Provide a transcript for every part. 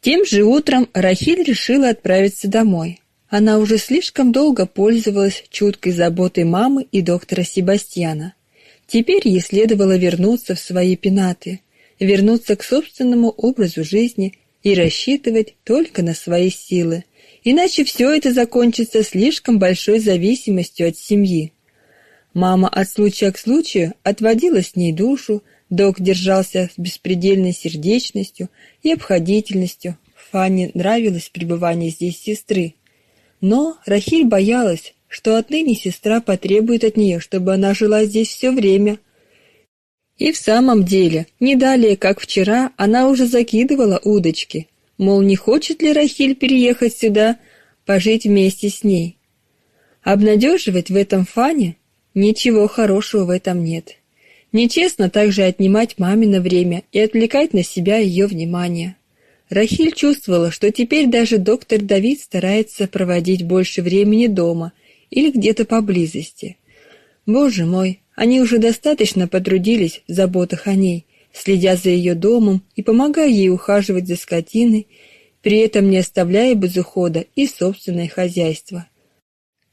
Тем же утром Рахиль решила отправиться домой. Она уже слишком долго пользовалась чуткой заботой мамы и доктора Себастьяна. Теперь ей следовало вернуться в свои пенаты, вернуться к собственному образу жизни и рассчитывать только на свои силы, иначе все это закончится слишком большой зависимостью от семьи. Мама от случая к случаю отводила с ней душу, док держался с беспредельной сердечностью и обходительностью. Фанне нравилось пребывание здесь сестры. Но Рахиль боялась, что отныне сестра потребует от нее, чтобы она жила здесь все время. И в самом деле, не далее, как вчера, она уже закидывала удочки, мол, не хочет ли Рахиль переехать сюда, пожить вместе с ней. Обнадеживать в этом Фане ничего хорошего в этом нет. Нечестно также отнимать мамино время и отвлекать на себя ее внимание. Рахиль чувствовала, что теперь даже доктор Давид старается проводить больше времени дома или где-то поблизости. Боже мой, они уже достаточно потрудились в заботах о ней, следя за ее домом и помогая ей ухаживать за скотиной, при этом не оставляя без ухода и собственное хозяйство.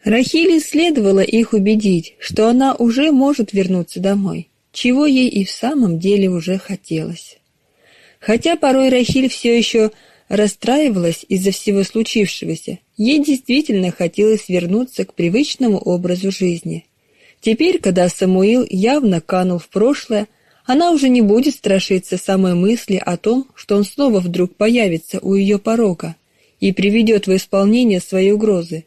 Рахиле следовало их убедить, что она уже может вернуться домой, чего ей и в самом деле уже хотелось. Хотя порой Рахиль все еще расстраивалась из-за всего случившегося, ей действительно хотелось вернуться к привычному образу жизни. Теперь, когда Самуил явно канул в прошлое, она уже не будет страшиться самой мысли о том, что он снова вдруг появится у ее порога и приведет в исполнение свои угрозы.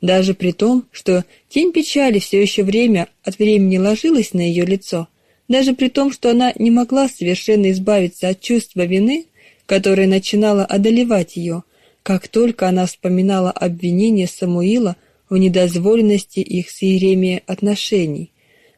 Даже при том, что тень печали все еще время от времени ложилась на ее лицо, даже при том, что она не могла совершенно избавиться от чувства вины, которое начинало одолевать ее, как только она вспоминала обвинение Самуила в недозволенности их с Иеремией отношений.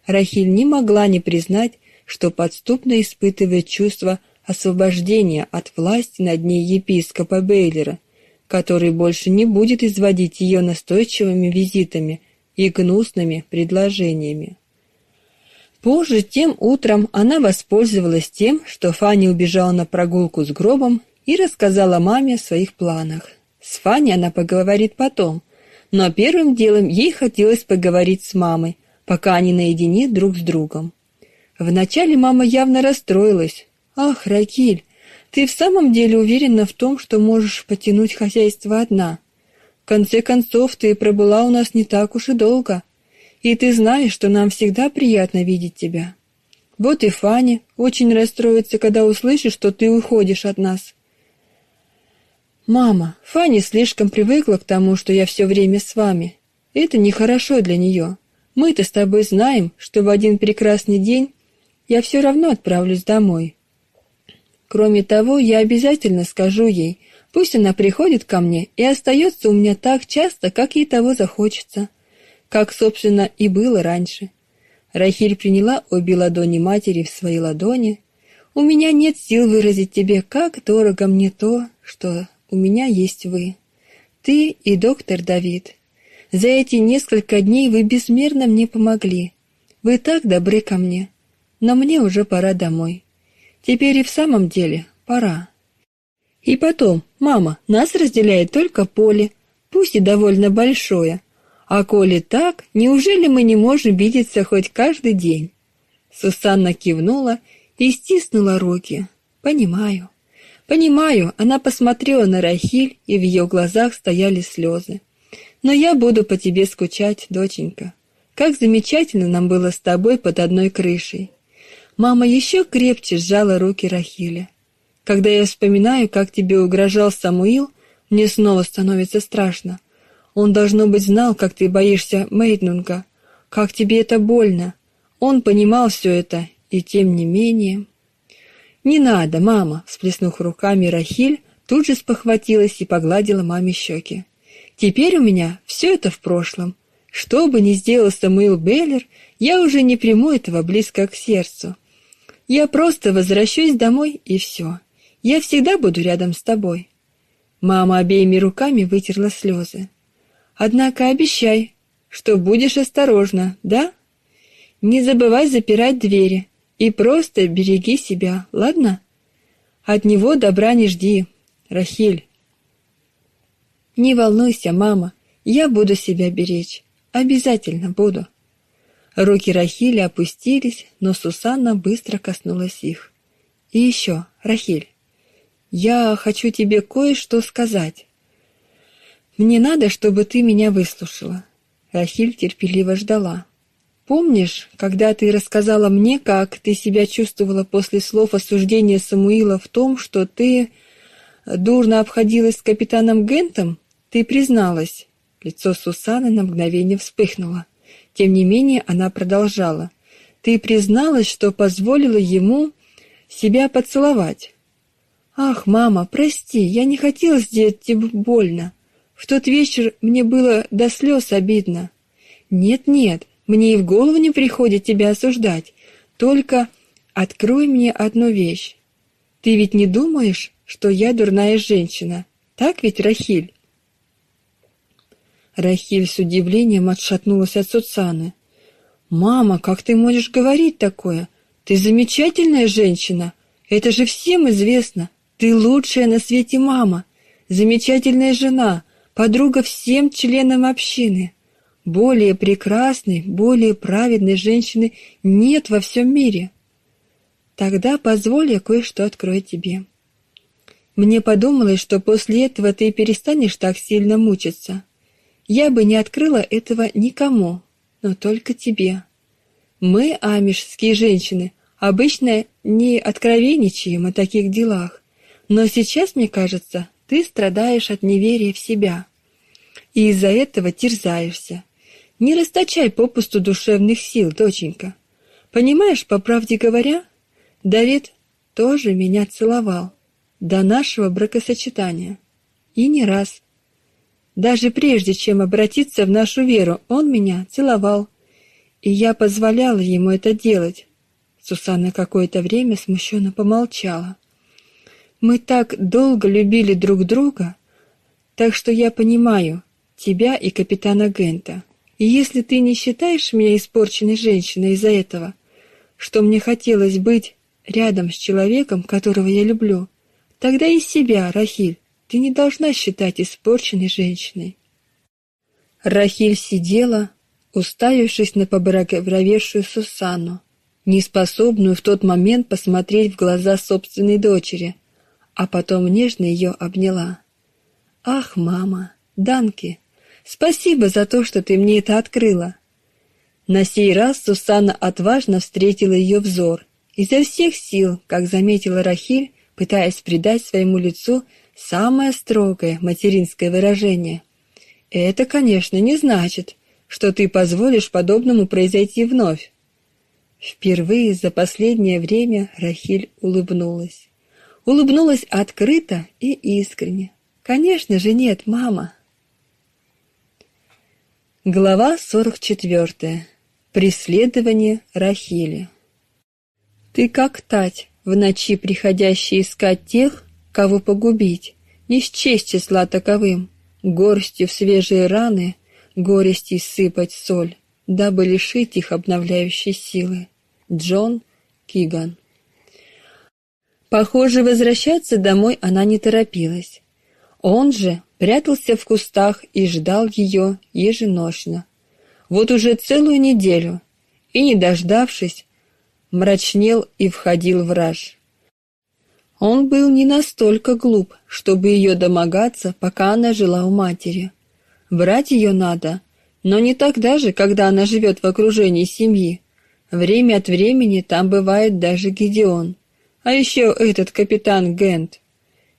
Рахиль не могла не признать, что подступно испытывает чувство освобождения от власти над ней епископа Бейлера, который больше не будет изводить ее настойчивыми визитами и гнусными предложениями. Позже, тем утром, она воспользовалась тем, что Фанни убежала на прогулку с гробом и рассказала маме о своих планах. С Фанни она поговорит потом, но первым делом ей хотелось поговорить с мамой, пока они наедине друг с другом. Вначале мама явно расстроилась. «Ах, Ракиль, ты в самом деле уверена в том, что можешь потянуть хозяйство одна? В конце концов, ты пробыла у нас не так уж и долго». И ты знаешь, что нам всегда приятно видеть тебя. Вот и Фаня очень расстроится, когда услышит, что ты уходишь от нас. Мама, Фаня слишком привыкла к тому, что я все время с вами. Это нехорошо для нее. Мы-то с тобой знаем, что в один прекрасный день я все равно отправлюсь домой. Кроме того, я обязательно скажу ей, пусть она приходит ко мне и остается у меня так часто, как ей того захочется как, собственно, и было раньше. Рахиль приняла обе ладони матери в свои ладони. «У меня нет сил выразить тебе, как дорого мне то, что у меня есть вы. Ты и доктор Давид. За эти несколько дней вы безмерно мне помогли. Вы так добры ко мне. Но мне уже пора домой. Теперь и в самом деле пора. И потом, мама, нас разделяет только поле, пусть и довольно большое, а коли так, неужели мы не можем видеться хоть каждый день? Сусанна кивнула и стиснула руки. Понимаю. Понимаю, она посмотрела на Рахиль, и в ее глазах стояли слезы. Но я буду по тебе скучать, доченька. Как замечательно нам было с тобой под одной крышей. Мама еще крепче сжала руки Рахиля. Когда я вспоминаю, как тебе угрожал Самуил, мне снова становится страшно. Он, должно быть, знал, как ты боишься Мейднунга, как тебе это больно. Он понимал все это, и тем не менее... «Не надо, мама!» — всплеснув руками Рахиль, тут же спохватилась и погладила маме щеки. «Теперь у меня все это в прошлом. Что бы ни сделал Самуил Беллер, я уже не приму этого близко к сердцу. Я просто возвращусь домой, и все. Я всегда буду рядом с тобой». Мама обеими руками вытерла слезы. Однако обещай, что будешь осторожна, да? Не забывай запирать двери и просто береги себя, ладно? От него добра не жди. Рахиль!» «Не волнуйся, мама, я буду себя беречь. Обязательно буду». Руки Рахили опустились, но Сусанна быстро коснулась их. «И еще, Рахиль, я хочу тебе кое-что сказать. Мне надо, чтобы ты меня выслушала». Рахиль терпеливо ждала. «Помнишь, когда ты рассказала мне, как ты себя чувствовала после слов осуждения Самуила в том, что ты дурно обходилась с капитаном Гентом, ты призналась?» Лицо Сусаны на мгновение вспыхнуло. Тем не менее она продолжала. «Ты призналась, что позволила ему себя поцеловать». «Ах, мама, прости, я не хотела сделать тебе больно. В тот вечер мне было до слез обидно». «Нет-нет, мне и в голову не приходит тебя осуждать. Только открой мне одну вещь. Ты ведь не думаешь, что я дурная женщина? Так ведь, Рахиль?» Рахиль с удивлением отшатнулась от Суцаны. «Мама, как ты можешь говорить такое? Ты замечательная женщина. Это же всем известно. Ты лучшая на свете мама, замечательная жена, подруга всем членам общины. Более прекрасной, более праведной женщины нет во всем мире. Тогда позволь я кое-что открою тебе. Мне подумалось, что после этого ты перестанешь так сильно мучиться. Я бы не открыла этого никому, но только тебе. Мы, амишские женщины, обычно не откровенничаем о таких делах, но сейчас, мне кажется, ты страдаешь от неверия в себя, и из-за этого терзаешься. Не расточай попусту душевных сил, доченька. Понимаешь, по правде говоря, Давид тоже меня целовал до нашего бракосочетания. И не раз. Даже прежде, чем обратиться в нашу веру, он меня целовал, и я позволяла ему это делать. Сусанна какое-то время смущенно помолчала. Мы так долго любили друг друга, так что я понимаю тебя и капитана Гента. И если ты не считаешь меня испорченной женщиной из-за этого, что мне хотелось быть рядом с человеком, которого я люблю, тогда и себя, Рахиль, ты не должна считать испорченной женщиной. Рахиль сидела, уставившись на побагровевшую Сусанну, неспособную в тот момент посмотреть в глаза собственной дочери, а потом нежно ее обняла. «Ах, мама, Данки, спасибо за то, что ты мне это открыла!» На сей раз Сусанна отважно встретила ее взор, изо всех сил, как заметила Рахиль, пытаясь придать своему лицу самое строгое материнское выражение. Это, конечно, не значит, что ты позволишь подобному произойти вновь. Впервые за последнее время Рахиль улыбнулась. Улыбнулась открыто и искренне. Конечно же нет, мама. Глава 44. Преследование Рахили. Ты как тать, в ночи приходящая искать тех, кого погубить, не счесть числа таковым, горстью в свежие раны горести сыпать соль, дабы лишить их обновляющей силы. Джон Киган Похоже, возвращаться домой она не торопилась. Он же прятался в кустах и ждал ее еженочно. Вот уже целую неделю, и, не дождавшись, мрачнел и входил в раж. Он был не настолько глуп, чтобы ее домогаться, пока она жила у матери. Брать ее надо, но не тогда же, когда она живет в окружении семьи. Время от времени там бывает даже Гедеон. А еще этот капитан Гент.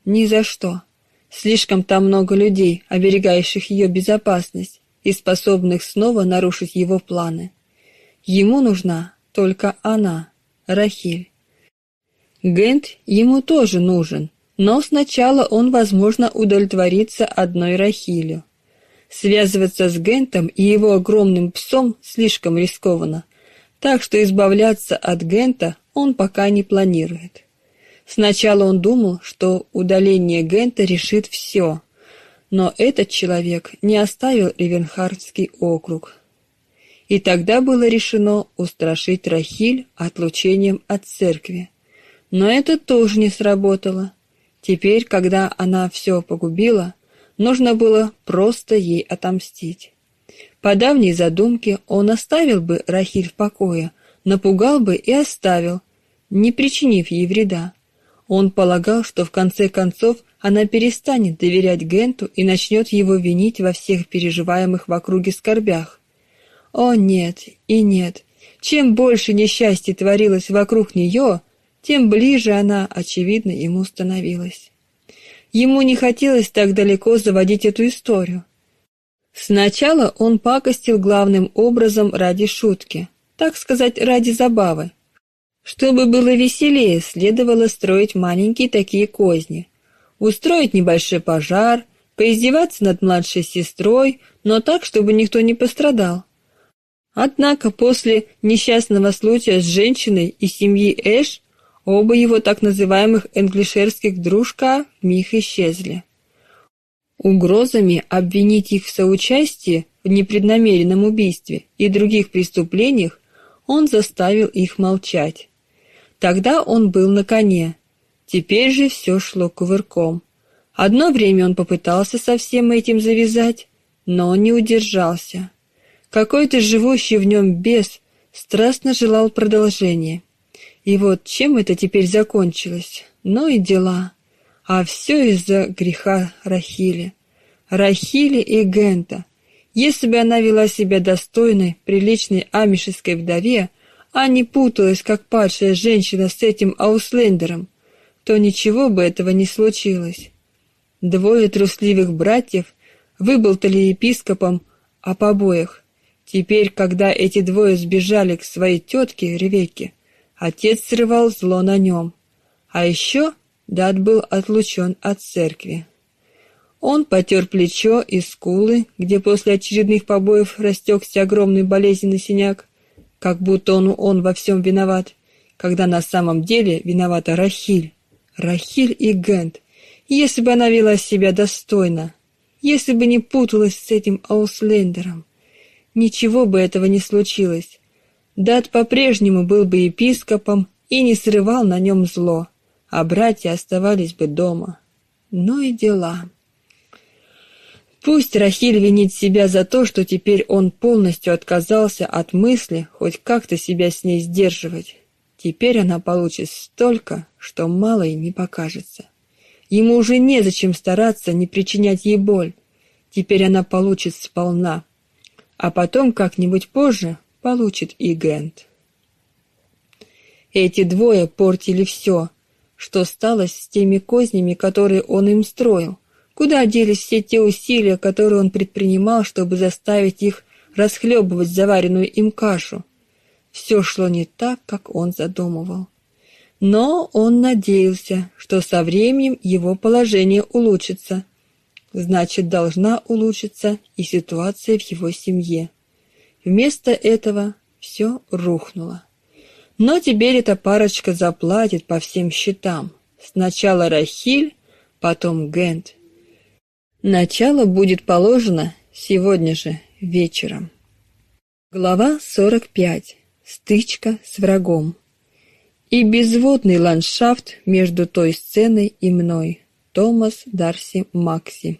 Ни за что. Слишком там много людей, оберегающих ее безопасность и способных снова нарушить его планы. Ему нужна только она, Рахиль. Гент ему тоже нужен, но сначала он, возможно, удовлетворится одной Рахилю. Связываться с Гентом и его огромным псом слишком рискованно, так что избавляться от Гента он пока не планирует. Сначала он думал, что удаление Гента решит все, но этот человек не оставил Ревенхардский округ. И тогда было решено устрашить Рахиль отлучением от церкви. Но это тоже не сработало. Теперь, когда она все погубила, нужно было просто ей отомстить. По давней задумке он оставил бы Рахиль в покое, напугал бы и оставил, не причинив ей вреда. Он полагал, что в конце концов она перестанет доверять Генту и начнет его винить во всех переживаемых в округе скорбях. О нет и нет. Чем больше несчастья творилось вокруг нее, тем ближе она, очевидно, ему становилась. Ему не хотелось так далеко заводить эту историю. Сначала он пакостил главным образом ради шутки, так сказать, ради забавы. Чтобы было веселее, следовало строить маленькие такие козни. Устроить небольшой пожар, поиздеваться над младшей сестрой, но так, чтобы никто не пострадал. Однако после несчастного случая с женщиной из семьи Эш оба его так называемых энглишерских дружка вмиг исчезли. Угрозами обвинить их в соучастии в непреднамеренном убийстве и других преступлениях он заставил их молчать. Тогда он был на коне. Теперь же все шло кувырком. Одно время он попытался со всем этим завязать, но не удержался. Какой-то живущий в нем бес страстно желал продолжения. И вот чем это теперь закончилось? Ну и дела. А все из-за греха Рахили. Рахили и Гента. Если бы она вела себя достойной, приличной амишеской вдове, а не путалась, как падшая женщина с этим Ауслендером, то ничего бы этого не случилось. Двое трусливых братьев выболтали епископом о побоях. Теперь, когда эти двое сбежали к своей тетке Ревекке, отец срывал зло на нем. А еще Дат был отлучен от церкви. Он потер плечо и скулы, где после очередных побоев растекся огромный болезненный синяк, как будто он, он во всем виноват, когда на самом деле виновата Рахиль. Рахиль и Гент. Если бы она вела себя достойно, если бы не путалась с этим Ауслендером, ничего бы этого не случилось. Дат по-прежнему был бы епископом и не срывал на нем зло а братья оставались бы дома. Ну и дела. Пусть Рахиль винит себя за то, что теперь он полностью отказался от мысли хоть как-то себя с ней сдерживать. Теперь она получит столько, что мало ей не покажется. Ему уже незачем стараться не причинять ей боль. Теперь она получит сполна. А потом как-нибудь позже получит и Гент. Эти двое портили все, что стало с теми кознями, которые он им строил? Куда делись все те усилия, которые он предпринимал, чтобы заставить их расхлебывать заваренную им кашу? Все шло не так, как он задумывал. Но он надеялся, что со временем его положение улучшится. Значит, должна улучшиться и ситуация в его семье. Вместо этого все рухнуло. Но теперь эта парочка заплатит по всем счетам. Сначала Рахиль, потом Гент. Начало будет положено сегодня же вечером. Глава 45. Стычка с врагом. И безводный ландшафт между той сценой и мной. Томас Дарси Макси.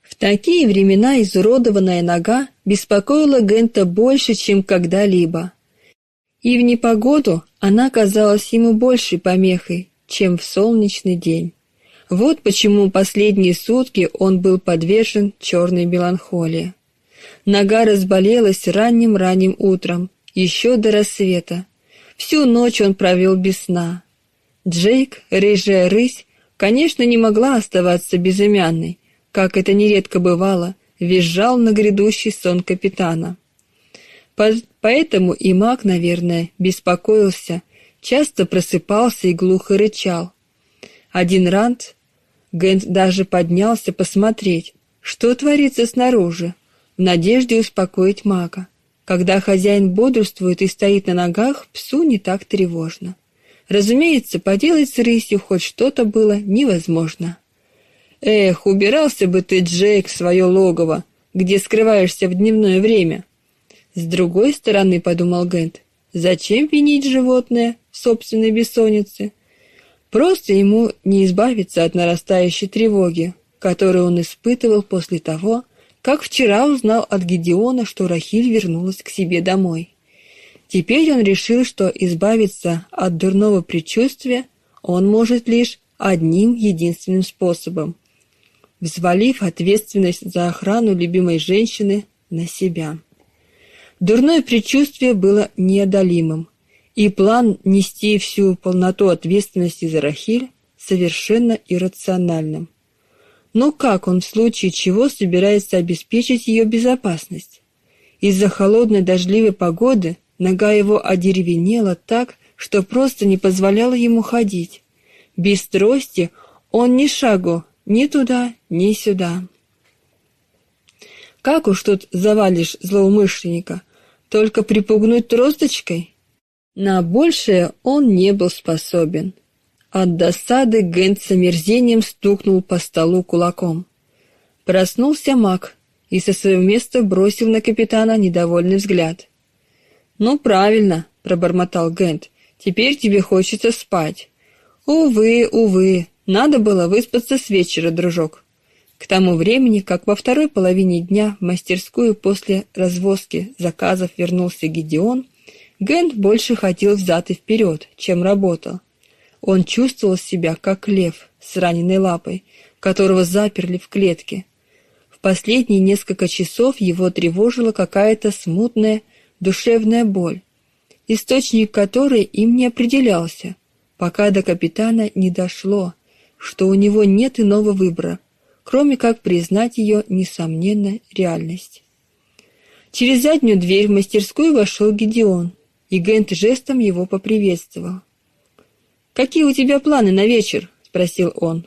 В такие времена изуродованная нога беспокоила Гента больше, чем когда-либо и в непогоду она казалась ему большей помехой, чем в солнечный день. Вот почему последние сутки он был подвержен черной меланхолии. Нога разболелась ранним-ранним утром, еще до рассвета. Всю ночь он провел без сна. Джейк, рыжая рысь, конечно, не могла оставаться безымянной, как это нередко бывало, визжал на грядущий сон капитана. Поэтому и маг, наверное, беспокоился, часто просыпался и глухо рычал. Один рант Гэнт даже поднялся посмотреть, что творится снаружи, в надежде успокоить мага. Когда хозяин бодрствует и стоит на ногах, псу не так тревожно. Разумеется, поделать с рысью хоть что-то было невозможно. «Эх, убирался бы ты, Джейк, в свое логово, где скрываешься в дневное время. С другой стороны, подумал Гент, зачем винить животное в собственной бессоннице? Просто ему не избавиться от нарастающей тревоги, которую он испытывал после того, как вчера узнал от Гедеона, что Рахиль вернулась к себе домой. Теперь он решил, что избавиться от дурного предчувствия он может лишь одним единственным способом – взвалив ответственность за охрану любимой женщины на себя. Дурное предчувствие было неодолимым, и план нести всю полноту ответственности за Рахиль совершенно иррациональным. Но как он в случае чего собирается обеспечить ее безопасность? Из-за холодной дождливой погоды нога его одеревенела так, что просто не позволяла ему ходить. Без трости он ни шагу ни туда, ни сюда. Как уж тут завалишь злоумышленника? Только припугнуть тросточкой? На большее он не был способен. От досады Гэнт с омерзением стукнул по столу кулаком. Проснулся маг и со своего места бросил на капитана недовольный взгляд. «Ну, правильно», — пробормотал Гэнт, — «теперь тебе хочется спать». «Увы, увы, надо было выспаться с вечера, дружок». К тому времени, как во второй половине дня в мастерскую после развозки заказов вернулся Гедеон, Гэнт больше ходил взад и вперед, чем работал. Он чувствовал себя как лев с раненой лапой, которого заперли в клетке. В последние несколько часов его тревожила какая-то смутная душевная боль, источник которой им не определялся, пока до капитана не дошло, что у него нет иного выбора, кроме как признать ее несомненно реальность. Через заднюю дверь в мастерскую вошел Гедеон, и Гент жестом его поприветствовал. «Какие у тебя планы на вечер?» — спросил он.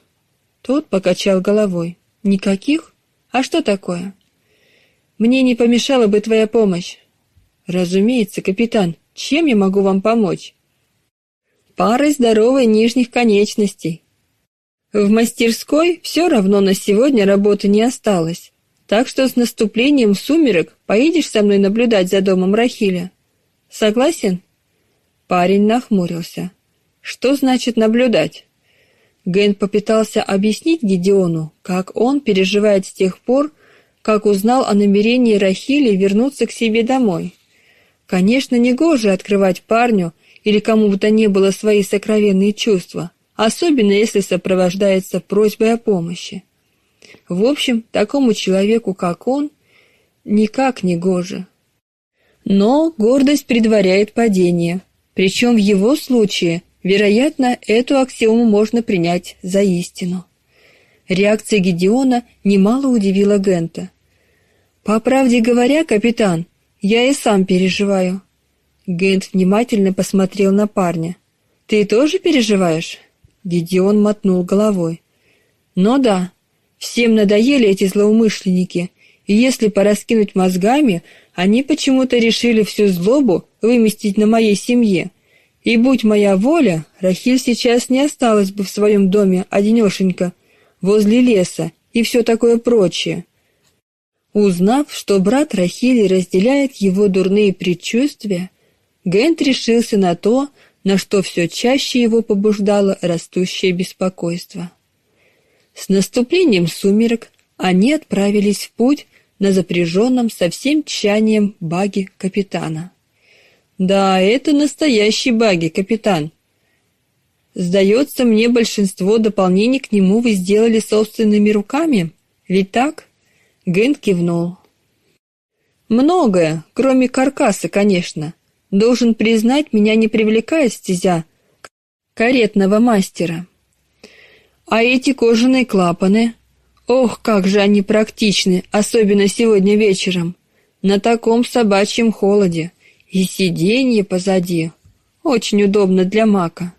Тот покачал головой. «Никаких? А что такое?» «Мне не помешала бы твоя помощь». «Разумеется, капитан. Чем я могу вам помочь?» «Парой здоровой нижних конечностей. В мастерской все равно на сегодня работы не осталось, так что с наступлением сумерек поедешь со мной наблюдать за домом Рахиля. Согласен? Парень нахмурился. Что значит наблюдать? Ген попытался объяснить Гедеону, как он переживает с тех пор, как узнал о намерении Рахили вернуться к себе домой. Конечно, негоже открывать парню или кому бы то ни было свои сокровенные чувства, особенно если сопровождается просьбой о помощи. В общем, такому человеку, как он, никак не гоже. Но гордость предваряет падение, причем в его случае, вероятно, эту аксиому можно принять за истину. Реакция Гедеона немало удивила Гента. «По правде говоря, капитан, я и сам переживаю». Гент внимательно посмотрел на парня. «Ты тоже переживаешь?» Гедеон мотнул головой. «Но да, всем надоели эти злоумышленники, и если пораскинуть мозгами, они почему-то решили всю злобу выместить на моей семье. И будь моя воля, Рахиль сейчас не осталась бы в своем доме одинешенька, возле леса и все такое прочее». Узнав, что брат Рахили разделяет его дурные предчувствия, Гент решился на то, на что все чаще его побуждало растущее беспокойство. С наступлением сумерек они отправились в путь на запряженном со всем тщанием баге капитана. «Да, это настоящий баги, капитан. Сдается мне, большинство дополнений к нему вы сделали собственными руками, ведь так?» Ген кивнул. «Многое, кроме каркаса, конечно. Должен признать, меня не привлекает стезя каретного мастера. А эти кожаные клапаны? Ох, как же они практичны, особенно сегодня вечером. На таком собачьем холоде. И сиденье позади. Очень удобно для мака.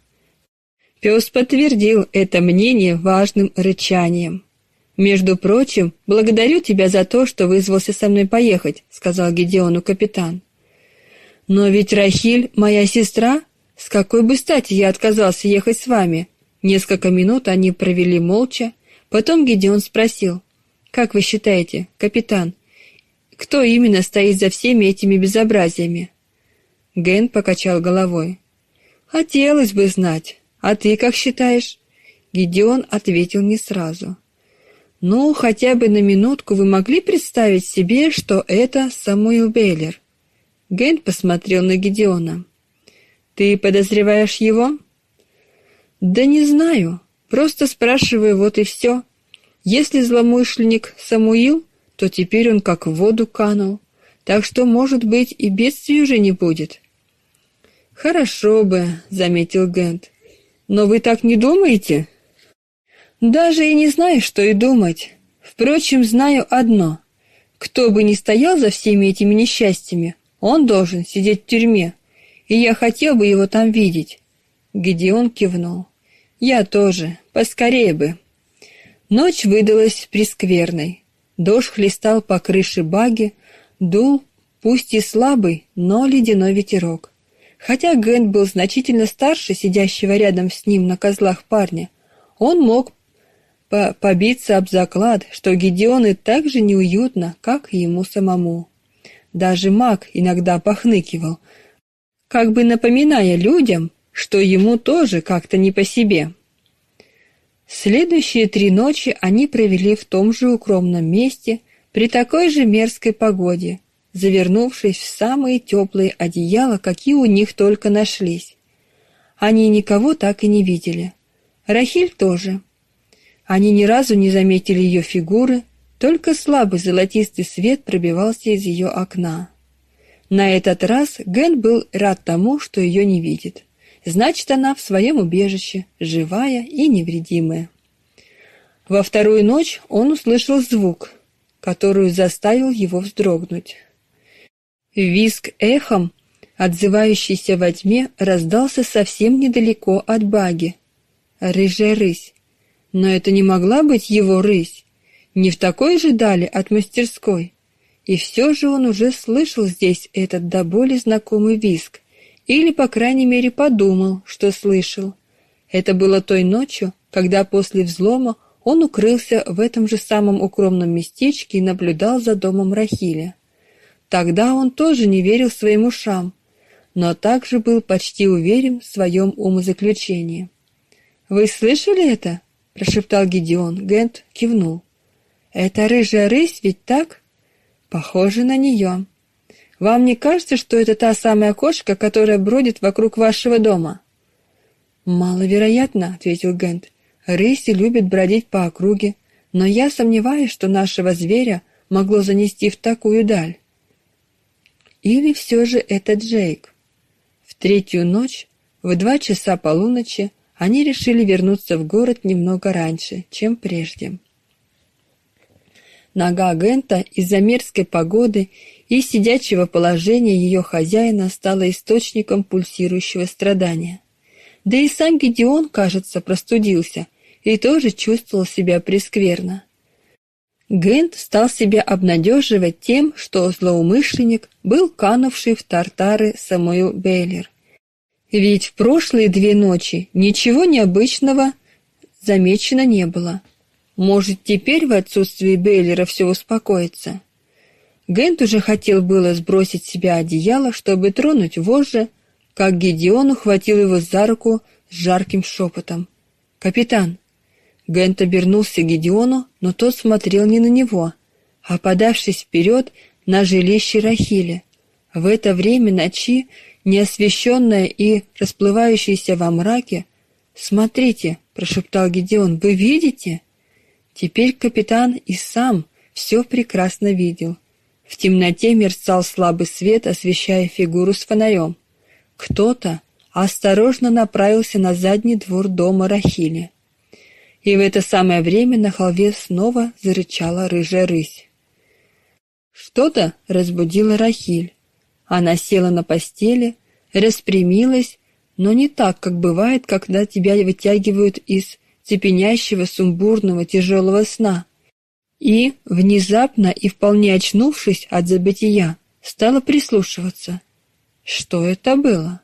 Пес подтвердил это мнение важным рычанием. «Между прочим, благодарю тебя за то, что вызвался со мной поехать», — сказал Гедеону капитан. «Но ведь Рахиль моя сестра. С какой бы стати я отказался ехать с вами?» Несколько минут они провели молча. Потом Гедеон спросил. «Как вы считаете, капитан, кто именно стоит за всеми этими безобразиями?» Ген покачал головой. «Хотелось бы знать. А ты как считаешь? Гедеон ответил не сразу. Ну, хотя бы на минутку вы могли представить себе, что это Самуил Бейлер? Гент посмотрел на Гедеона. Ты подозреваешь его? Да не знаю, просто спрашиваю, вот и все. Если злоумышленник Самуил, то теперь он как в воду канул, так что, может быть, и бедствий уже не будет. Хорошо бы, заметил Гент. Но вы так не думаете? Даже и не знаю, что и думать. Впрочем, знаю одно. Кто бы ни стоял за всеми этими несчастьями, он должен сидеть в тюрьме, и я хотел бы его там видеть. Гедеон кивнул. Я тоже, поскорее бы. Ночь выдалась прескверной. Дождь хлестал по крыше баги, дул, пусть и слабый, но ледяной ветерок. Хотя Гэнт был значительно старше сидящего рядом с ним на козлах парня, он мог по побиться об заклад, что Гедеону так же неуютно, как и ему самому. Даже маг иногда похныкивал, как бы напоминая людям, что ему тоже как-то не по себе. Следующие три ночи они провели в том же укромном месте при такой же мерзкой погоде, завернувшись в самые теплые одеяла, какие у них только нашлись. Они никого так и не видели. Рахиль тоже. Они ни разу не заметили ее фигуры, только слабый золотистый свет пробивался из ее окна. На этот раз Ген был рад тому, что ее не видит. Значит, она в своем убежище, живая и невредимая. Во вторую ночь он услышал звук, который заставил его вздрогнуть. Визг эхом, отзывающийся во тьме, раздался совсем недалеко от баги. Рыжая рысь. Но это не могла быть его рысь, не в такой же дали от мастерской. И все же он уже слышал здесь этот до боли знакомый визг, или, по крайней мере, подумал, что слышал. Это было той ночью, когда после взлома он укрылся в этом же самом укромном местечке и наблюдал за домом Рахиля. Тогда он тоже не верил своим ушам, но также был почти уверен в своем умозаключении. «Вы слышали это?» — прошептал Гедеон. Гент кивнул. «Это рыжая рысь, ведь так?» «Похоже на нее. Вам не кажется, что это та самая кошка, которая бродит вокруг вашего дома?» «Маловероятно», — ответил Гент. «Рыси любят бродить по округе, но я сомневаюсь, что нашего зверя могло занести в такую даль. Или все же это Джейк? В третью ночь, в два часа полуночи, они решили вернуться в город немного раньше, чем прежде. Нога Гента из-за мерзкой погоды и сидячего положения ее хозяина стала источником пульсирующего страдания. Да и сам Гедеон, кажется, простудился и тоже чувствовал себя прескверно. Гент стал себя обнадеживать тем, что злоумышленник был канувший в тартары Самуил Бейлер. Ведь в прошлые две ночи ничего необычного замечено не было. Может, теперь в отсутствии Бейлера все успокоится. Гент уже хотел было сбросить с себя одеяло, чтобы тронуть вожжи, как Гедеон ухватил его за руку с жарким шепотом. «Капитан, Гент обернулся к Гедеону, но тот смотрел не на него, а подавшись вперед на жилище Рахили. В это время ночи, неосвещенное и расплывающееся во мраке, «Смотрите», — прошептал Гедеон, — «вы видите?» Теперь капитан и сам все прекрасно видел. В темноте мерцал слабый свет, освещая фигуру с фонарем. Кто-то осторожно направился на задний двор дома Рахили. И в это самое время на холве снова зарычала рыжая рысь. Что-то разбудило Рахиль. Она села на постели, распрямилась, но не так, как бывает, когда тебя вытягивают из цепенящего, сумбурного, тяжелого сна. И, внезапно и вполне очнувшись от забытия, стала прислушиваться. Что это было?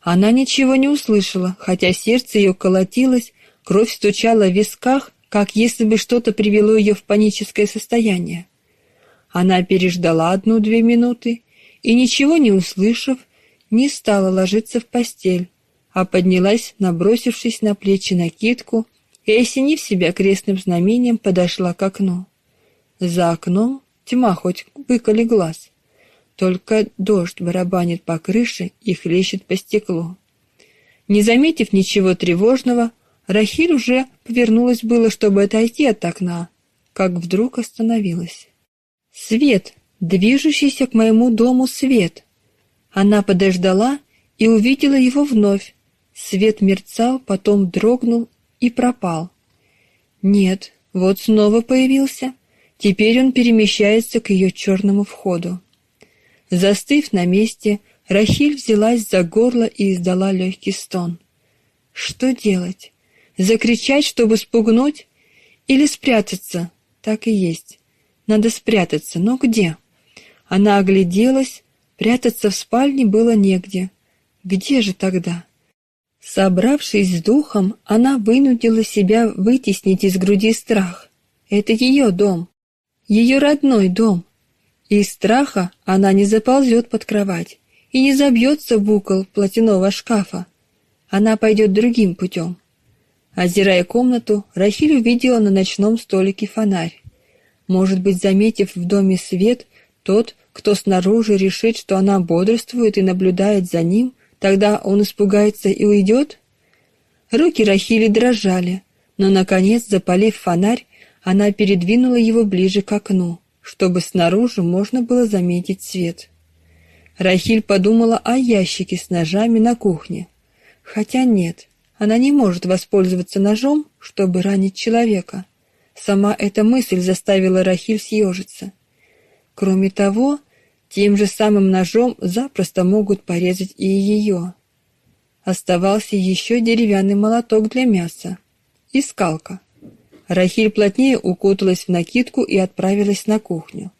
Она ничего не услышала, хотя сердце ее колотилось, Кровь стучала в висках, как если бы что-то привело ее в паническое состояние. Она переждала одну-две минуты и, ничего не услышав, не стала ложиться в постель, а поднялась, набросившись на плечи накидку, и, осенив себя крестным знамением, подошла к окну. За окном тьма хоть выколи глаз. Только дождь барабанит по крыше и хлещет по стеклу. Не заметив ничего тревожного, Рахиль уже повернулась было, чтобы отойти от окна, как вдруг остановилась. Свет, движущийся к моему дому свет. Она подождала и увидела его вновь. Свет мерцал, потом дрогнул и пропал. Нет, вот снова появился. Теперь он перемещается к ее черному входу. Застыв на месте, Рахиль взялась за горло и издала легкий стон. Что делать? Закричать, чтобы спугнуть? Или спрятаться? Так и есть. Надо спрятаться, но где? Она огляделась, прятаться в спальне было негде. Где же тогда? Собравшись с духом, она вынудила себя вытеснить из груди страх. Это ее дом, ее родной дом. Из страха она не заползет под кровать и не забьется в угол платяного шкафа. Она пойдет другим путем. Озирая комнату, Рахиль увидела на ночном столике фонарь. Может быть, заметив в доме свет, тот, кто снаружи решит, что она бодрствует и наблюдает за ним, тогда он испугается и уйдет? Руки Рахили дрожали, но, наконец, запалив фонарь, она передвинула его ближе к окну, чтобы снаружи можно было заметить свет. Рахиль подумала о ящике с ножами на кухне. Хотя нет, она не может воспользоваться ножом, чтобы ранить человека. Сама эта мысль заставила Рахиль съежиться. Кроме того, тем же самым ножом запросто могут порезать и ее. Оставался еще деревянный молоток для мяса и скалка. Рахиль плотнее укуталась в накидку и отправилась на кухню.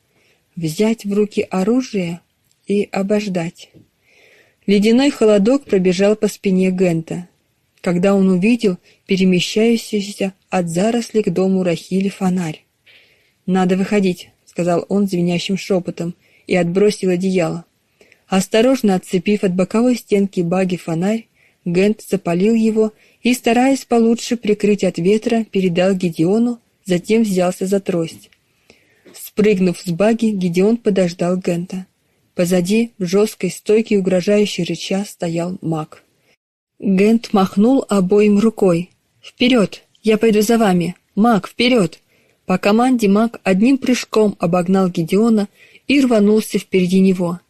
Взять в руки оружие и обождать. Ледяной холодок пробежал по спине Гента, когда он увидел перемещающийся от зарослей к дому Рахили фонарь. «Надо выходить», — сказал он звенящим шепотом и отбросил одеяло. Осторожно отцепив от боковой стенки баги фонарь, Гент запалил его и, стараясь получше прикрыть от ветра, передал Гедеону, затем взялся за трость. Спрыгнув с баги, Гедеон подождал Гента. Позади, в жесткой стойке угрожающей рыча, стоял маг. Гент махнул обоим рукой. «Вперед! Я пойду за вами! Маг, вперед!» По команде маг одним прыжком обогнал Гедеона и рванулся впереди него.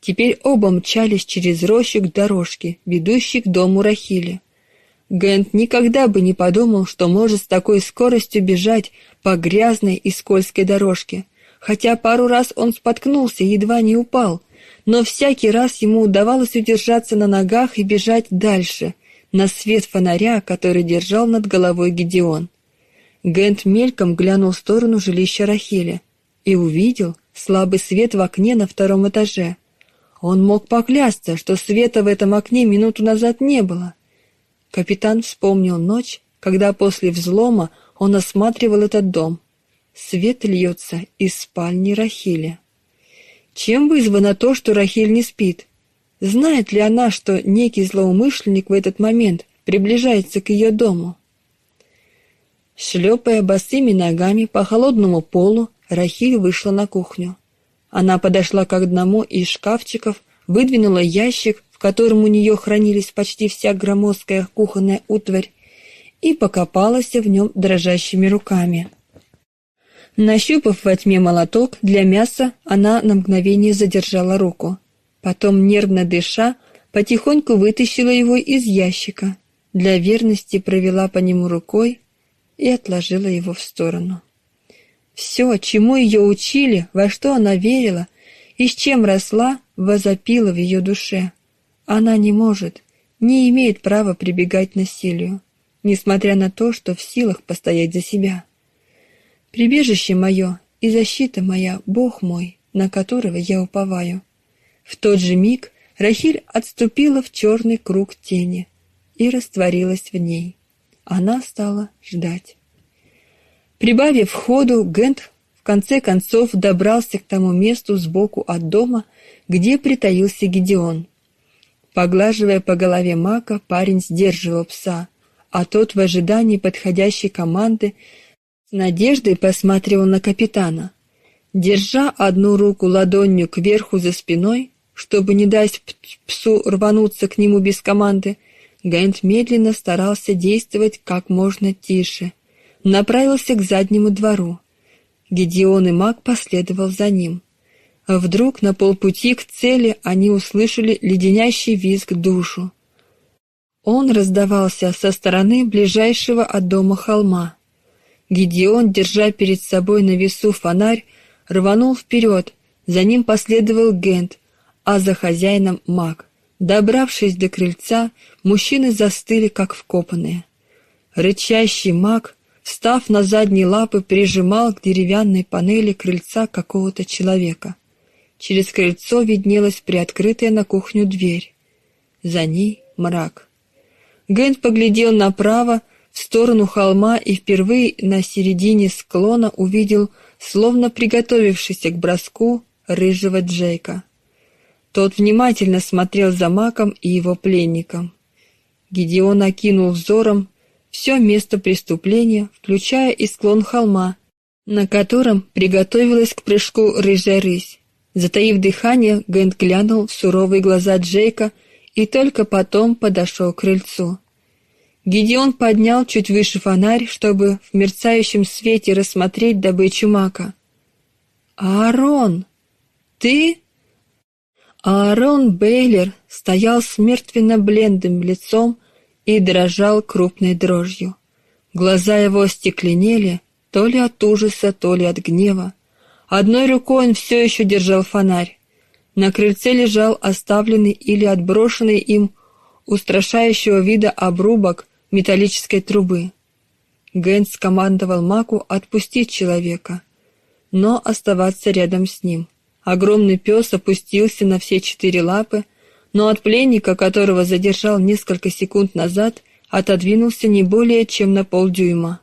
Теперь оба мчались через рощу к дорожке, ведущей к дому Рахили. Гент никогда бы не подумал, что может с такой скоростью бежать по грязной и скользкой дорожке хотя пару раз он споткнулся и едва не упал, но всякий раз ему удавалось удержаться на ногах и бежать дальше, на свет фонаря, который держал над головой Гедеон. Гент мельком глянул в сторону жилища Рахеля и увидел слабый свет в окне на втором этаже. Он мог поклясться, что света в этом окне минуту назад не было. Капитан вспомнил ночь, когда после взлома он осматривал этот дом. Свет льется из спальни Рахили. Чем вызвано то, что Рахиль не спит? Знает ли она, что некий злоумышленник в этот момент приближается к ее дому? Шлепая босыми ногами по холодному полу, Рахиль вышла на кухню. Она подошла к одному из шкафчиков, выдвинула ящик, в котором у нее хранились почти вся громоздкая кухонная утварь, и покопалась в нем дрожащими руками. Нащупав во тьме молоток для мяса, она на мгновение задержала руку. Потом, нервно дыша, потихоньку вытащила его из ящика, для верности провела по нему рукой и отложила его в сторону. Все, чему ее учили, во что она верила и с чем росла, возопило в ее душе. Она не может, не имеет права прибегать к насилию, несмотря на то, что в силах постоять за себя. Прибежище мое и защита моя, Бог мой, на которого я уповаю. В тот же миг Рахиль отступила в черный круг тени и растворилась в ней. Она стала ждать. Прибавив ходу, Гент в конце концов добрался к тому месту сбоку от дома, где притаился Гедеон. Поглаживая по голове Мака, парень сдерживал пса, а тот в ожидании подходящей команды с надеждой посматривал на капитана. Держа одну руку ладонью кверху за спиной, чтобы не дать псу рвануться к нему без команды, Гэнт медленно старался действовать как можно тише. Направился к заднему двору. Гедеон и маг последовал за ним. А вдруг на полпути к цели они услышали леденящий визг душу. Он раздавался со стороны ближайшего от дома холма. Гедеон, держа перед собой на весу фонарь, рванул вперед, за ним последовал Гент, а за хозяином маг. Добравшись до крыльца, мужчины застыли, как вкопанные. Рычащий маг, встав на задние лапы, прижимал к деревянной панели крыльца какого-то человека. Через крыльцо виднелась приоткрытая на кухню дверь. За ней мрак. Гэнт поглядел направо, в сторону холма и впервые на середине склона увидел, словно приготовившийся к броску, рыжего Джейка. Тот внимательно смотрел за Маком и его пленником. Гедеон окинул взором все место преступления, включая и склон холма, на котором приготовилась к прыжку рыжая рысь. Затаив дыхание, Гэнт глянул в суровые глаза Джейка и только потом подошел к крыльцу. Гедеон поднял чуть выше фонарь, чтобы в мерцающем свете рассмотреть добычу мака. «Аарон, ты?» Аарон Бейлер стоял с мертвенно-бледным лицом и дрожал крупной дрожью. Глаза его остекленели, то ли от ужаса, то ли от гнева. Одной рукой он все еще держал фонарь. На крыльце лежал оставленный или отброшенный им устрашающего вида обрубок металлической трубы. Гэнс командовал Маку отпустить человека, но оставаться рядом с ним. Огромный пес опустился на все четыре лапы, но от пленника, которого задержал несколько секунд назад, отодвинулся не более чем на полдюйма.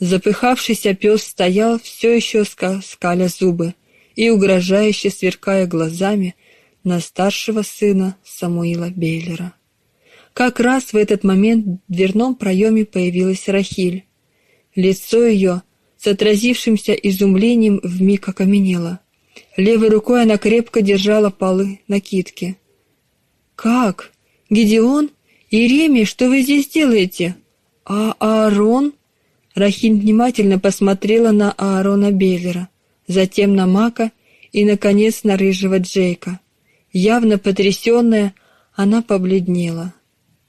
Запыхавшийся пес стоял, все еще скаля зубы и угрожающе сверкая глазами на старшего сына Самуила Бейлера. Как раз в этот момент в дверном проеме появилась Рахиль. Лицо ее с отразившимся изумлением вмиг окаменело. Левой рукой она крепко держала полы накидки. «Как? Гедеон? Иеремия, что вы здесь делаете? А Аарон?» Рахин внимательно посмотрела на Аарона Беллера, затем на Мака и, наконец, на рыжего Джейка. Явно потрясенная, она побледнела.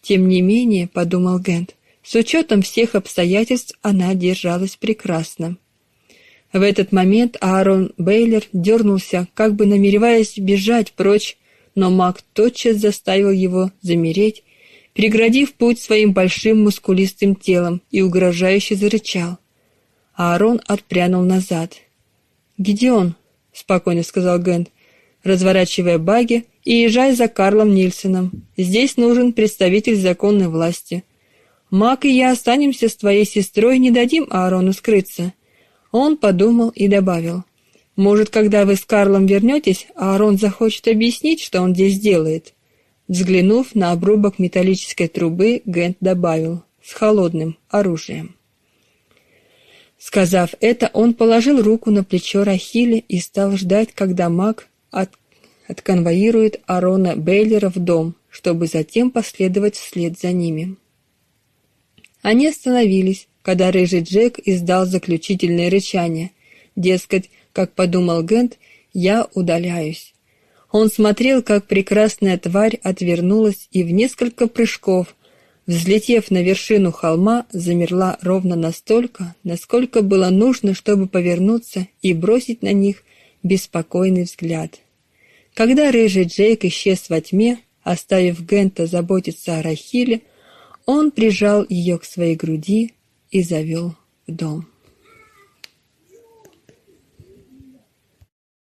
Тем не менее, — подумал Гент, — с учетом всех обстоятельств она держалась прекрасно. В этот момент Аарон Бейлер дернулся, как бы намереваясь бежать прочь, но маг тотчас заставил его замереть, преградив путь своим большим мускулистым телом и угрожающе зарычал. Аарон отпрянул назад. «Гидеон», — спокойно сказал Гент, разворачивая баги и езжай за Карлом Нильсоном. Здесь нужен представитель законной власти. Мак и я останемся с твоей сестрой и не дадим Аарону скрыться. Он подумал и добавил. «Может, когда вы с Карлом вернетесь, Аарон захочет объяснить, что он здесь делает?» Взглянув на обрубок металлической трубы, Гент добавил «с холодным оружием». Сказав это, он положил руку на плечо Рахили и стал ждать, когда маг от... отконвоирует Арона Бейлера в дом, чтобы затем последовать вслед за ними. Они остановились, когда рыжий Джек издал заключительное рычание. Дескать, как подумал Гент, я удаляюсь. Он смотрел, как прекрасная тварь отвернулась и в несколько прыжков, взлетев на вершину холма, замерла ровно настолько, насколько было нужно, чтобы повернуться и бросить на них беспокойный взгляд. Когда рыжий Джейк исчез во тьме, оставив Гента заботиться о Рахиле, он прижал ее к своей груди и завел в дом.